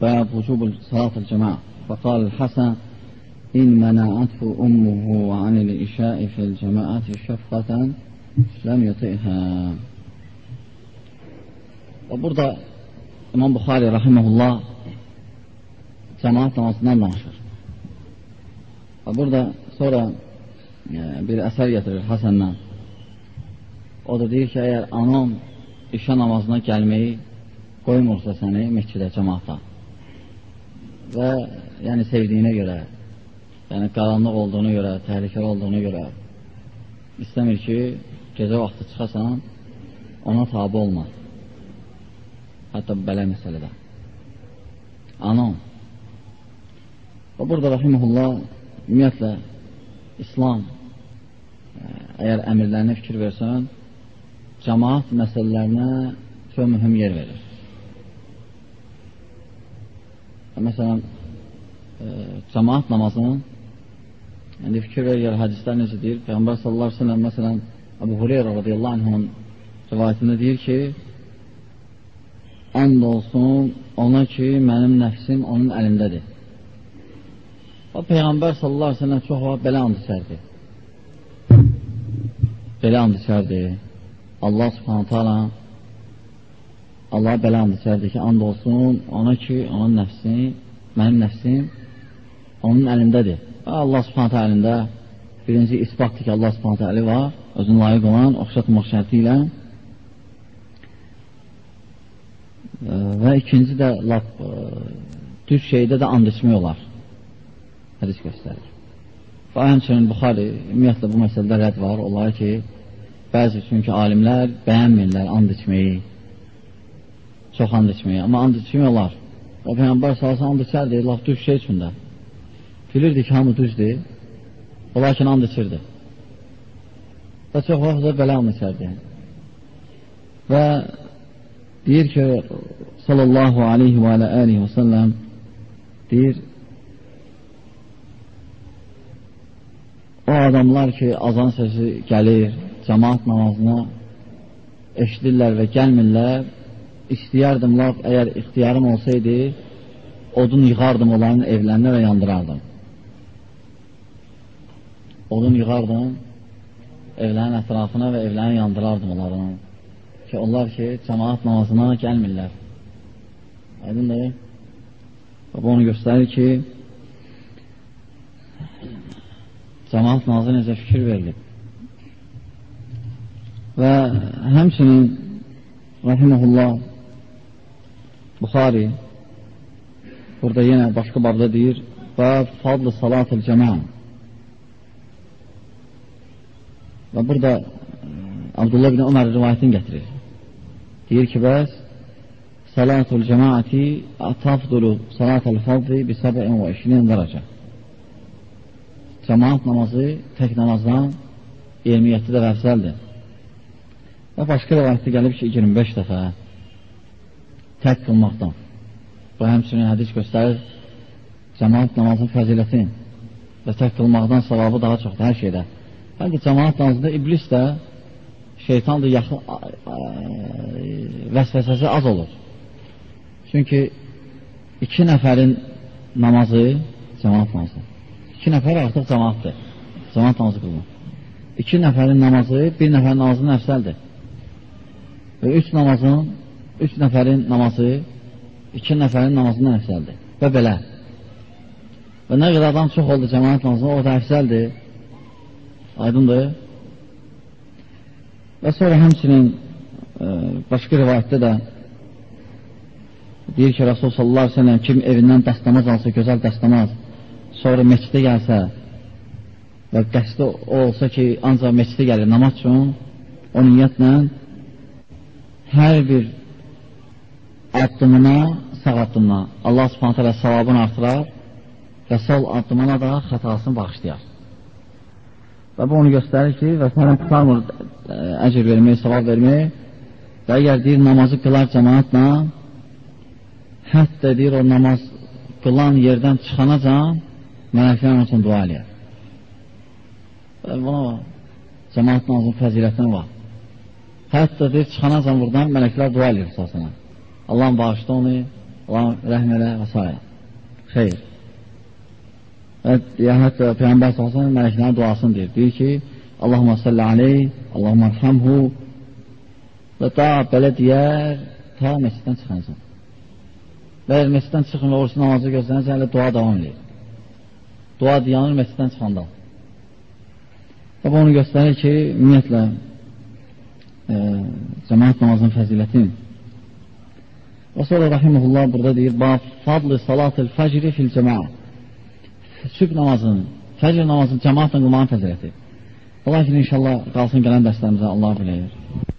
باب وجوب صلاة الجماعة فقال الحسن إن منعته أمه عن الإشاء في الجماعة شفقة لم يطئها وبرضه İmam Buxari rahiməhullah cəmaat namazından danışır. Burada sonra e, bir əsər gətirir Hasandan. O da deyir ki, əgər anan işə namazına gəlməyi qoymursa səni məhkidə cəmaata və yəni sevdiyinə görə, yəni qaranlıq olduğuna görə, təhlükəli olduğuna görə istəmir ki, gecə vaxtı çıxasan, ona tabi olma. Hətta belə məsələdə. Anan. Və burada rəhiməhullah ümumiyyətlə İslam əgər əmirlərinə fikir versən, cəmaat məsələlərinə çox mühüm yer verir. Məsələn, e, cəmaat namazının indi fikir verir, hədislər necə deyir? Peyğəmbər sallallahu aleyhi ve sellem məsələn Əbu Hureyra radiyallahu anhın rivayətində deyir ki, and olsun ona ki, mənim nəfsim onun əlindədir. O Peyğəmbər sallallahu aleyhi ve sellem çox vaxt belə and içərdi. Belə and içərdi. Allah subhanətə ala Allah and içərdi ki, and olsun ona ki, onun nəfsi, mənim nəfsim onun əlindədir. Və Allah subhanətə əlində birinci isbatdır ki, Allah subhanətə əli var, özünü layiq olan, oxşatmaq şərti ilə və ikinci də lap düz şeydə də and içmək olar. Hədis göstərir. Və həmçinin Buxari, ümumiyyətlə bu məsələdə rədd var, olar ki, bəzi çünki alimlər bəyənmirlər and içməyi, çox and içməyi. Amma and içmək olar. O Peyğəmbər salsa and içərdi, laf düz şey üçün də. Bilirdi ki, hamı düzdür. O lakin and içirdi. Və çox vaxt da belə and içərdi. Və deyir ki, sallallahu aleyhi və alə aleyhi və səlləm deyir, o adamlar ki, azan səsi gəlir, cəmaat namazına eşidirlər və gəlmirlər, istəyərdim laf, əgər ixtiyarım olsaydı, odun yığardım onların evlərinə və yandırardım. Odun yığardım evlərin ətrafına və evlərini yandırardım onların. Ki, onlar ki, cəmaat namazına gəlmirlər. Aydındır. Və bu onu göstərir ki, cəmaat namazı necə fikir verilib. Və həmçinin Rahiməhullah Buxari burada yenə başqa babda deyir və fadlı salatul cəmə və burada Abdullah bin Ömər rivayətini gətirir. Deyir ki, bəs salatul cəmaəti tafdulu salatul fadli bi 27 dərəcə. Cəmaat namazı tək namazdan 27 dəfə əfsəldir. Və başqa rəvayətdə gəlib ki, 25 dəfə tək qılmaqdan. Bu həmçinin hədis göstərir cəmaat namazın fəzilətin və tək qılmaqdan savabı daha çoxdur hər şeydə. Bəlkə cəmaat namazında iblis də şeytan da yaxın vəsvəsəsi az olur. Çünki iki nəfərin namazı cəmaat namazı. İki nəfər artıq cəmaatdır. Cəmaat namazı qılmaq. İki nəfərin namazı bir nəfərin namazının əfsəldir və üç namazın, üç nəfərin namazı iki nəfərin namazından əfsəldir və belə. Və nə qədər adam çox oldu cəmanət namazına, o da əfsəldir. Aydındır. Və sonra həmçinin e, başqa rivayətdə də deyir ki, Rasul sallallahu aleyhi ve sellem kim evindən dəstəmaz alsa, gözəl dəstəmaz, sonra meçdə gəlsə və qəsdi olsa ki, ancaq meçdə gəlir namaz üçün, o niyyətlə hər bir addımına, sağ addımına Allah subhanət hələ savabını artırar və sol addımına da xətasını bağışlayar. Və bu onu göstərir ki, və sənə tutarmır əcr vermək, savab vermək və əgər deyir, namazı qılar cəmaatla, hətta deyir, o namaz qılan yerdən çıxanacan, mələklərin üçün dua eləyər. Və buna cəmaat namazın fəzilətinə var. Hətta deyir, çıxanacan buradan mələklər dua edir əsasına. Allahın bağışda onu, Allah rəhm elə və s. Xeyr. Və hətta Peyğəmbər sallallahu mələklərin duasını deyir. Deyir ki, Allahumma salli aleyh, Allahumma rhamhu və da belə deyər, ta məsciddən çıxansan. Və məsciddən çıxın və oruçlu namazı gözlənirsə, hələ dua davam edir. Dua diyanır məsciddən çıxanda. Və bu onu göstərir ki, ümumiyyətlə e, cəmaat namazının fəzilətini Və sonra rahiməhullah burada deyir, Bab fadlı salatil fəcri fil cəmaa. Sübh namazının, fəcr namazının cəmaatla qılmağın fəziləti. Ola ki, inşallah qalsın gələn dərslərimizə Allah bilir.